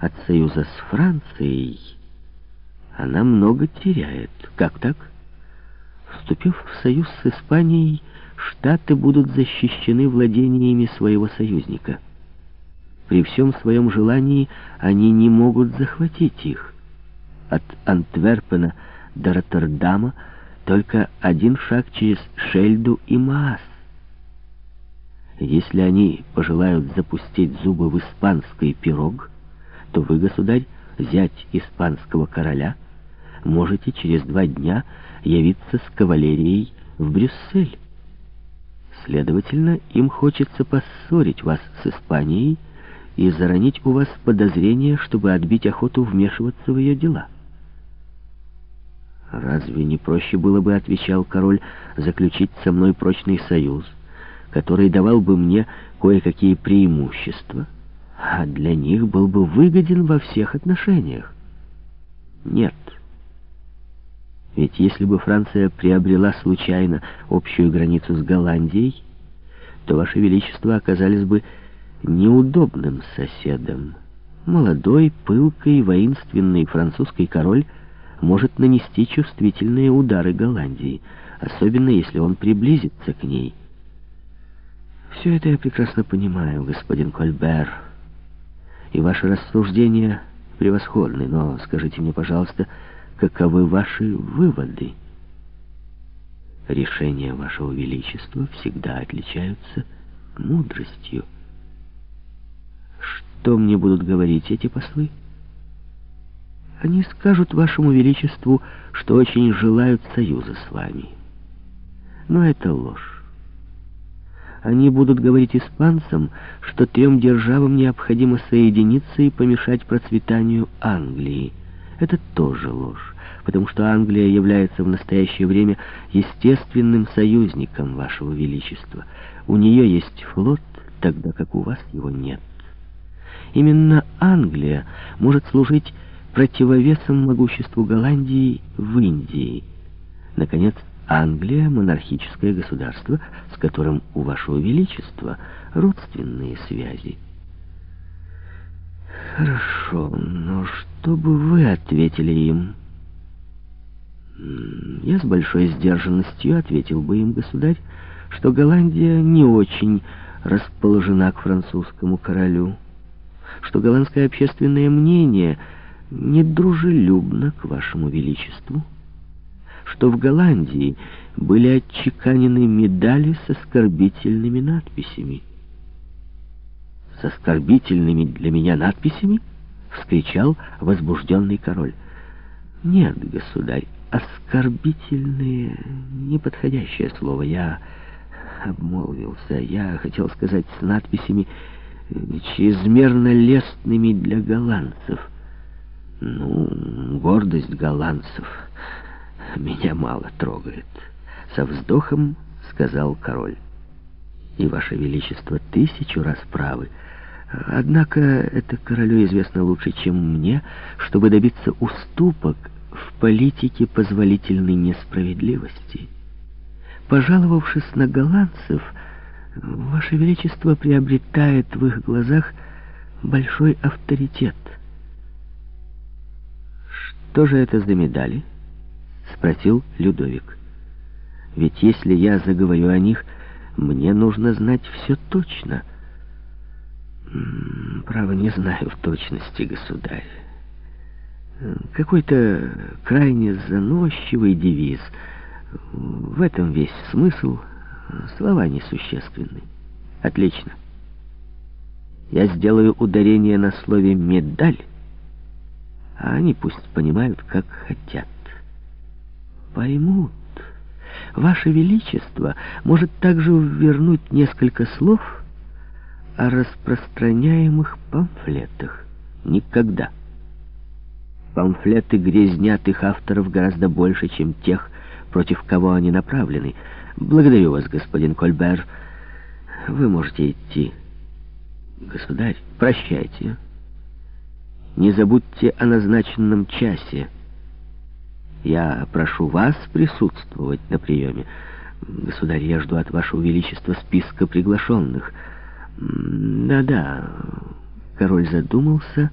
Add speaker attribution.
Speaker 1: от союза с Францией, она много теряет. Как так? Вступив в союз с Испанией, Штаты будут защищены владениями своего союзника. При всем своем желании они не могут захватить их. От Антверпена до Роттердама только один шаг через Шельду и Маас. Если они пожелают запустить зубы в испанский пирог, то вы, государь, зять испанского короля, можете через два дня явиться с кавалерией в Брюссель. Следовательно, им хочется поссорить вас с Испанией и заронить у вас подозрения, чтобы отбить охоту вмешиваться в ее дела. Разве не проще было бы, отвечал король, заключить со мной прочный союз, который давал бы мне кое-какие преимущества, а для них был бы выгоден во всех отношениях? Нет. Ведь если бы Франция приобрела случайно общую границу с Голландией, то, Ваше Величество, оказались бы неудобным соседом. Молодой, пылкой, воинственный французский король может нанести чувствительные удары Голландии, особенно если он приблизится к ней. Все это я прекрасно понимаю, господин Кольбер, и ваши рассуждения превосходны, но скажите мне, пожалуйста, каковы ваши выводы? Решения вашего величества всегда отличаются мудростью. Что мне будут говорить эти послы? Они скажут вашему величеству, что очень желают союза с вами. Но это ложь. Они будут говорить испанцам, что трем державам необходимо соединиться и помешать процветанию Англии. Это тоже ложь, потому что Англия является в настоящее время естественным союзником вашего величества. У нее есть флот, тогда как у вас его нет. Именно Англия может служить противовесом могуществу Голландии в Индии. Наконец, Англия — монархическое государство, с которым у вашего величества родственные связи. Хорошо, но что бы вы ответили им? Я с большой сдержанностью ответил бы им, государь, что Голландия не очень расположена к французскому королю, что голландское общественное мнение — недружелюбно к вашему величеству, что в Голландии были отчеканены медали с оскорбительными надписями. «С оскорбительными для меня надписями?» — вскричал возбужденный король. «Нет, государь, оскорбительные — неподходящее слово. Я обмолвился. Я хотел сказать с надписями чрезмерно лестными для голландцев». Ну, гордость голландцев меня мало трогает. Со вздохом сказал король. И, Ваше Величество, тысячу раз правы. Однако это королю известно лучше, чем мне, чтобы добиться уступок в политике позволительной несправедливости. Пожаловавшись на голландцев, Ваше Величество приобретает в их глазах большой авторитет. «Что же это за медали?» — спросил Людовик. «Ведь если я заговорю о них, мне нужно знать все точно». «Право, не знаю в точности, государь. Какой-то крайне заносчивый девиз. В этом весь смысл. Слова несущественны. Отлично. Я сделаю ударение на слове «медаль», а они пусть понимают, как хотят. Поймут. Ваше Величество может также вернуть несколько слов о распространяемых памфлетах. Никогда. Памфлеты грязнят их авторов гораздо больше, чем тех, против кого они направлены. Благодарю вас, господин Кольбер. Вы можете идти. Государь, прощайте. Не забудьте о назначенном часе. Я прошу вас присутствовать на приеме. Государь, я жду от вашего величества списка приглашенных. Да-да, король задумался